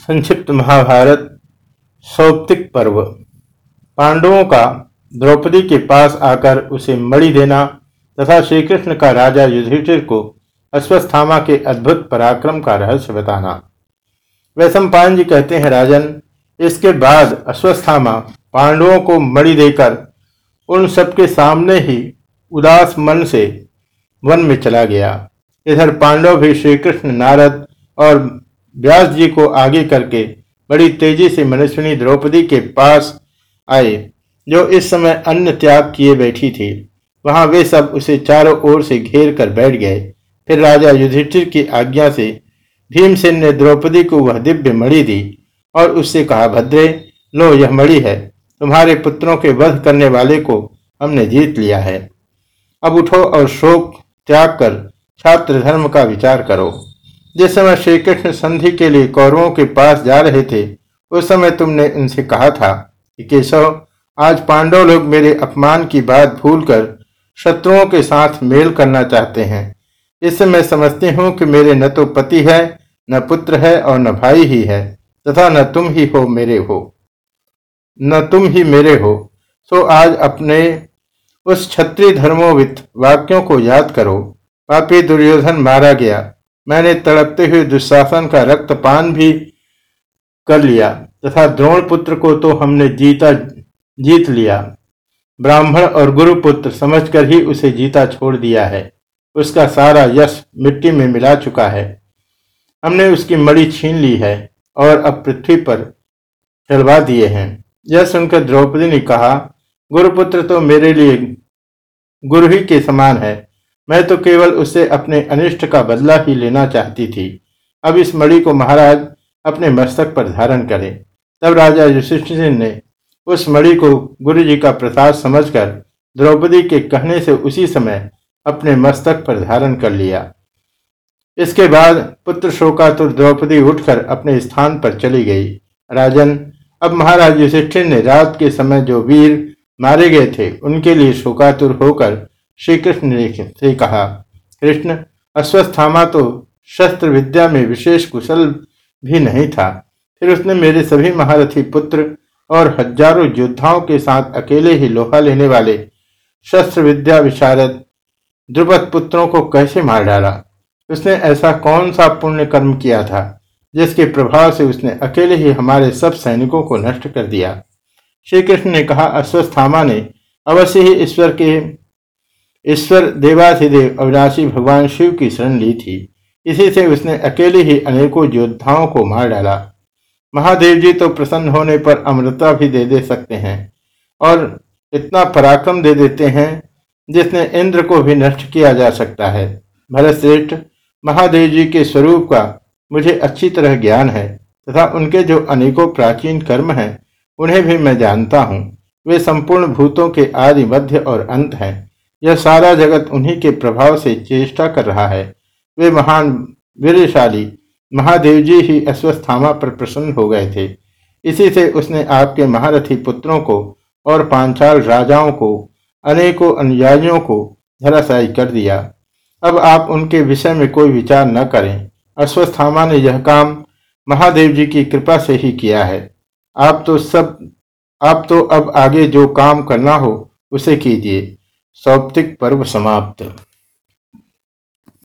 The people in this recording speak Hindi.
संक्षिप्त महाभारत, सौप्तिक पर्व। पांडवों का द्रौपदी के पास आकर उसे मणि देना तथा श्री कृष्ण का राजा युधिष्ठिर को अश्वस्थामा के अद्भुत पराक्रम का रहस्य बताना। वैशंपायन जी कहते हैं, राजन, इसके बाद अश्वस्थामा पांडवों को मणि देकर उन सबके सामने ही उदास मन से वन में चला गया। इधर पांडव भी श्री कृष्ण नारद और व्यास जी को आगे करके बड़ी तेज़ी से मनुष्यनी द्रौपदी के पास आए, जो इस समय अन्न त्याग किए बैठी थी। वहाँ वे सब उसे चारों ओर से घेर कर बैठ गए। फिर राजा युधिष्ठिर की आज्ञा से भीमसेन ने द्रौपदी को वह दिव्य मणि दी और उससे कहा, भद्रे, लो, यह मणि है। तुम्हारे पुत्रों के वध करने वाले को हमने जीत लिया है। अब उठो और शोक त्याग कर छात्र धर्म का विचार करो। जिस समय श्री कृष्ण संधि के लिए कौरवों के पास जा रहे थे, उस समय तुमने उनसे कहा था कि केशव, आज पांडव लोग मेरे अपमान की बात भूलकर शत्रुओं के साथ मेल करना चाहते हैं। इससे मैं समझती हूँ कि मेरे न तो पति है, न पुत्र है और न भाई ही है, तथा न तुम ही हो मेरे हो। न तुम ही मेरे हो। सो आज अपने उस क्षत्रिय धर्मोवित वाक्यों को याद करो। पापी दुर्योधन मारा गया। मैंने तड़पते हुए दुशासन का रक्तपान भी कर लिया, तथा द्रोण पुत्र को तो हमने जीता, जीत लिया। ब्राह्मण और गुरुपुत्र समझकर ही उसे जीता छोड़ दिया है। उसका सारा यश मिट्टी में मिला चुका है। हमने उसकी मड़ी छीन ली है और अब पृथ्वी पर चलवा दिए हैं। यह सुनकर द्रौपदी ने कहा, गुरुपुत्र तो मेरे लिए गुरु ही के समान है। मैं तो केवल उससे अपने अनिष्ट का बदला ही लेना चाहती थी। अब इस मणि को महाराज अपने मस्तक पर धारण करें। तब राजा युधिष्ठिर ने उस मणि को गुरु जी का प्रसाद समझकर द्रौपदी के कहने से उसी समय अपने मस्तक पर धारण कर लिया। इसके बाद पुत्र शोकातुर द्रौपदी उठकर अपने स्थान पर चली गई। राजन, अब महाराज युधिष्ठिर ने रात के समय जो वीर मारे गए थे, उनके लिए शोकातुर होकर श्री कृष्ण ने से कहा, कृष्ण, अश्वस्थामा तो शस्त्र विद्या में विशेष कुशल भी नहीं था। फिर उसने मेरे सभी महारथी पुत्र और हज़ारों योद्धाओं के साथ अकेले ही लोहा लेने वाले शस्त्र विद्या विशारद द्रुपद पुत्रों को कैसे मार डाला? उसने ऐसा कौन सा पुण्य कर्म किया था, जिसके प्रभाव से उसने अकेले ही हमारे सब सैनिकों को नष्ट कर दिया? श्री कृष्ण ने कहा, अश्वस्थामा ने अवश्य ही ईश्वर के ईश्वर देवाधिदेव अविनाशी भगवान शिव की शरण ली थी। इसी से उसने अकेले ही अनेकों योद्धाओं को मार डाला। महादेव जी तो प्रसन्न होने पर अमृता भी दे दे सकते हैं और इतना पराक्रम दे देते हैं जिसने इंद्र को भी नष्ट किया जा सकता है। भरत श्रेष्ठ, महादेव जी के स्वरूप का मुझे अच्छी तरह ज्ञान है तथा उनके जो अनेकों प्राचीन कर्म हैं, उन्हें भी मैं जानता हूँ। वे संपूर्ण भूतों के आदि मध्य और अंत हैं। यह सारा जगत उन्हीं के प्रभाव से चेष्टा कर रहा है। वे महान, वीरशाली महादेव जी ही अश्वस्थामा पर प्रसन्न हो गए थे। इसी से उसने आपके महारथी पुत्रों को और पांचाल राजाओं को, अनेकों अनुयायियों को धराशायी कर दिया। अब आप उनके विषय में कोई विचार न करें। अश्वस्थामा ने यह काम महादेव जी की कृपा से ही किया है। आप तो सब, आप तो अब आगे जो काम करना हो, उसे कीजिए। सौप्तिक पर्व समाप्त।